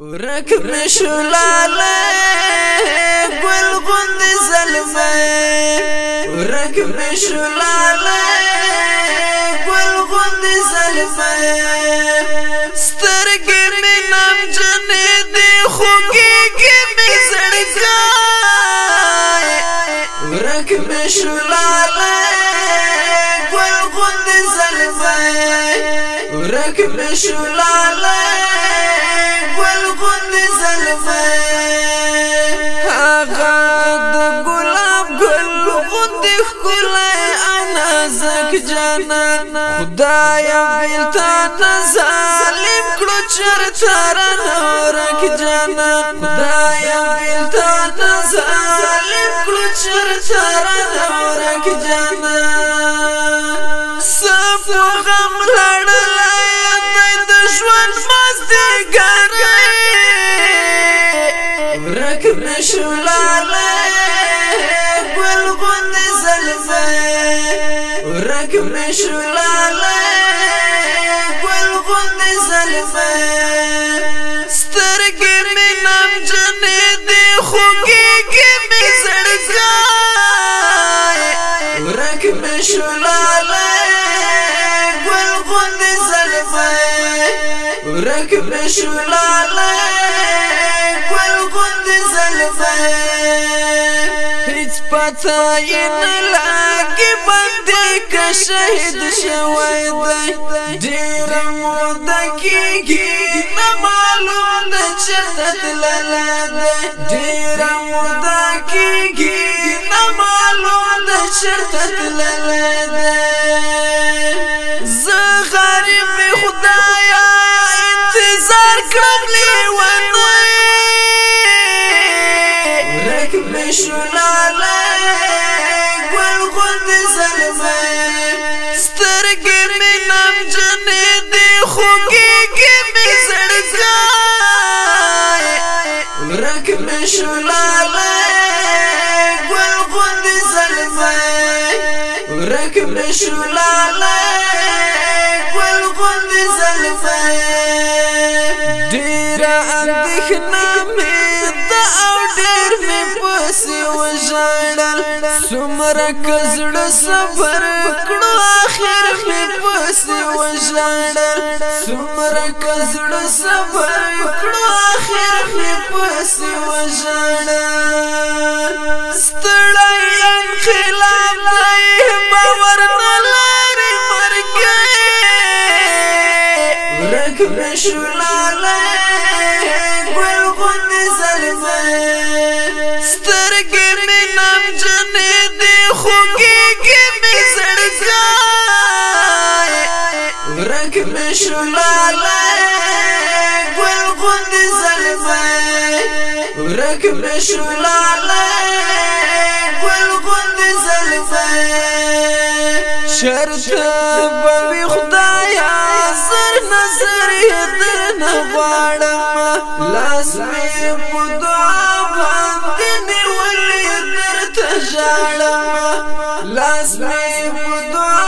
ورک مشولاله گل غند زلمه ورک مشولاله گل غند زلمه سترګې مې نام جنې دي خوږېږي مې زړګای ورک مشولاله گل غند زلمه ورک مشولاله ګل غوند زلفه هغه د ګلاب ګل غوند خلای أنا زک جانان خدایا بیلتا ظالم کړو چرته رنورک جانان خدایا بیلتا ظالم کړو چرته رنورک جانان سب غم ورک مشولاله ګل غوند زلفه ورک مشولاله ګل غوند زلفه سترګې مې نام جنې دي خوږېږي مې زړګای ورک مشولاله ګل غوند زلفه هیڅ پتا یې نه لاګي باندې که شهید شوی دی. ډېر موده کېږي نه معلوم ده چېرته تللی دی. ډېر موده کېږي نه معلوم ده چېرته تللی دی. زه غریب خدایا ورک مشولاله ګل غوند زلمه سترګې مې نام جنې دي خوږېږي مې زړګای ورک مشولاله ګل غوند زلمه ورک مشولاله ګل غوند اندېښنه څومره کزړه صبر کړو اخر مې پسې وژړل څومره کزړه صبر کړو اخر مې پسې وژړل ستړی انقلاب باور نه لري مرګ ورک مشولاله ګل غوند زلفه سترګې مې نام جنې ورک مشولاله ګل غوند زلفه ورک مشولاله ګل غوند زلفه شرط بوي خدایا سر نظر در نه غواړم لاس مې په دعا باندې نیولې درته مې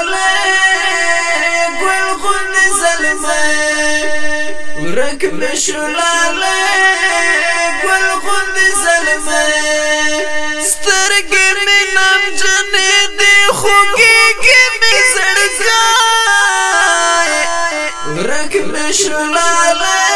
ورک مشلاله ګل غوند زلمه سترګې مې نام جنې دې خوګېږي مې زړګا ورک مشلاله